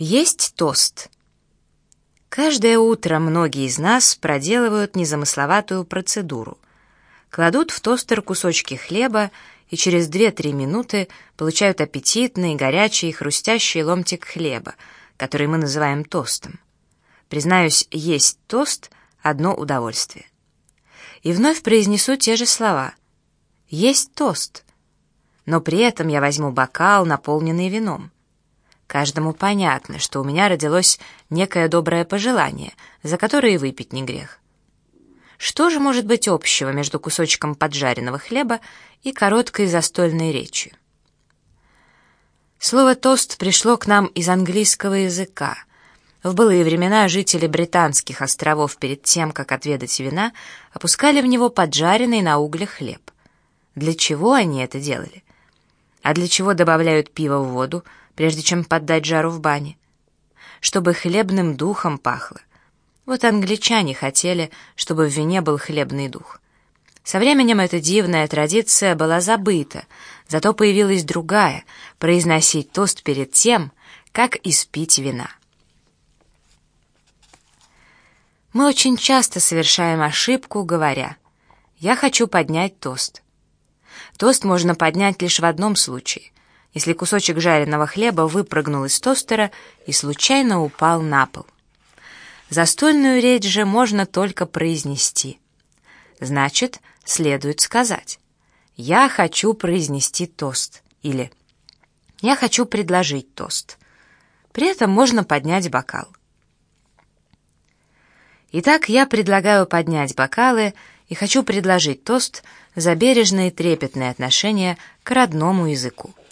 Есть тост. Каждое утро многие из нас проделывают незамысловатую процедуру. Кладут в тостер кусочки хлеба и через 2-3 минуты получают аппетитный, горячий, хрустящий ломтик хлеба, который мы называем тостом. Признаюсь, есть тост — одно удовольствие. И вновь произнесу те же слова. Есть тост. Но при этом я возьму бокал, наполненный вином. Каждому понятно, что у меня родилось некое доброе пожелание, за которое и выпить не грех. Что же может быть общего между кусочком поджаренного хлеба и короткой застольной речью? Слово «тост» пришло к нам из английского языка. В былые времена жители британских островов перед тем, как отведать вина, опускали в него поджаренный на углях хлеб. Для чего они это делали? А для чего добавляют пиво в воду, прежде чем поддать жару в бане? Чтобы хлебным духом пахло. Вот англичане хотели, чтобы в вине был хлебный дух. Со временем эта дивная традиция была забыта, зато появилась другая — произносить тост перед тем, как испить вина. Мы очень часто совершаем ошибку, говоря «я хочу поднять тост». Тост можно поднять лишь в одном случае, если кусочек жареного хлеба выпрыгнул из тостера и случайно упал на пол. Застольную речь же можно только произнести. Значит, следует сказать «Я хочу произнести тост» или «Я хочу предложить тост». При этом можно поднять бокал. Итак, я предлагаю поднять бокалы и хочу предложить тост за бережное и трепетное отношение к родному языку.